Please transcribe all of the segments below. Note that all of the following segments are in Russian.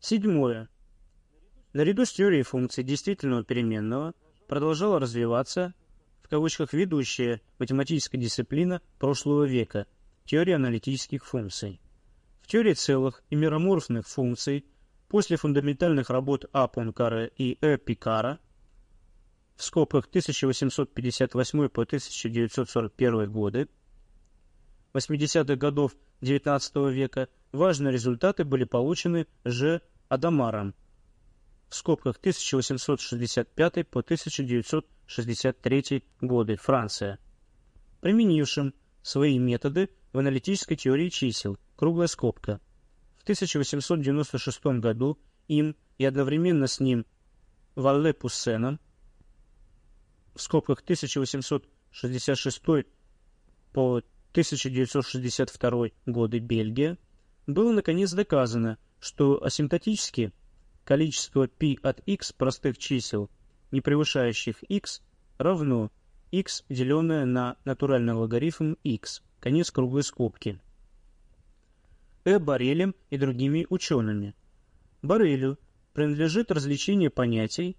Седьмое. Наряду с теорией функций действительного переменного продолжала развиваться в кавычках ведущая математическая дисциплина прошлого века – теория аналитических функций. В теории целых и мироморфных функций после фундаментальных работ А. Понкара и Э. Пикара в скобках 1858 по 1941 годы 80-х годов XIX века важные результаты были получены Ж. Адамаром. В скобках 1865 по 1963 годы, Франция, применившим свои методы в аналитической теории чисел, круглая скобка. В 1896 году им и одновременно с ним Валле Пуссеном в скобках 1866 по 1962 годы Бельгия, было наконец доказано, что асимптотически количество π от x простых чисел, не превышающих x, равно x, деленное на натуральный логарифм x, конец круглой скобки. Э. Барелем и другими учеными. Барелю принадлежит развлечение понятий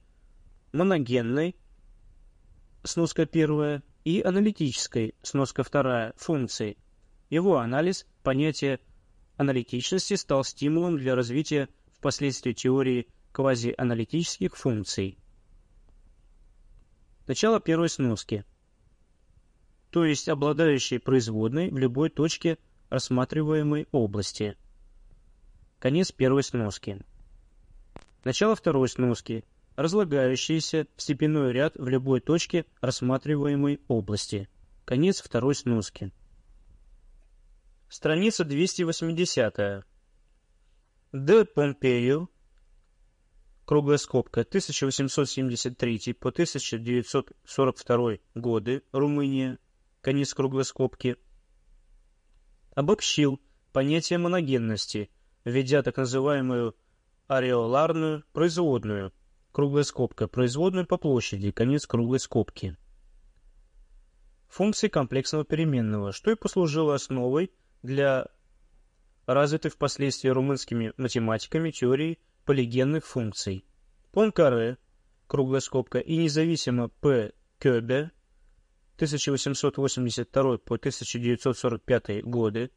моногенной, сноска первая, и аналитической, сноска вторая, функции. Его анализ понятия аналитичности стал стимулом для развития впоследствии теории квазианалитических функций. Начало первой сноски. То есть обладающей производной в любой точке рассматриваемой области. Конец первой сноски. Начало второй сноски. Разлагающиеся в степенной ряд в любой точке рассматриваемой области. Конец второй сноски. Страница 280. Д. Помпею, круглая скобка, 1873 по 1942 годы, Румыния, конец круглой скобки, обобщил понятие моногенности, введя так называемую ареоларную производную, круглая скобка, производную по площади, конец круглой скобки. Функции комплексного переменного, что и послужило основой для развитой впоследствии румынскими математиками теории полигенных функций. Понкаре, круглая скобка, и независимо П. Кёбе, 1882 по 1945 годы,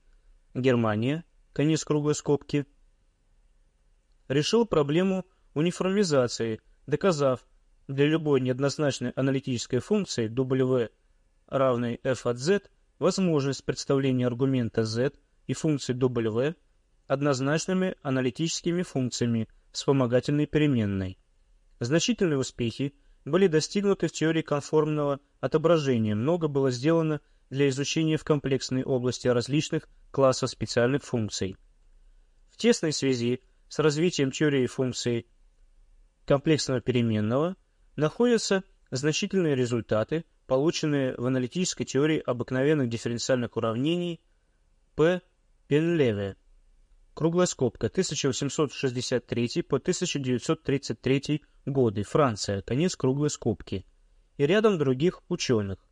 Германия, конец круглой скобки, решил проблему униформизации, доказав для любой неоднозначной аналитической функции W равной f от z возможность представления аргумента z и функции W однозначными аналитическими функциями вспомогательной переменной. Значительные успехи были достигнуты в теории конформного отображения, много было сделано для изучения в комплексной области различных классов специальных функций. В тесной связи с развитием теории функций комплексного переменного находятся значительные результаты, полученные в аналитической теории обыкновенных дифференциальных уравнений П. Пенлеве. Круглая скобка. 1863 по 1933 годы. Франция. Конец круглой скобки. И рядом других ученых.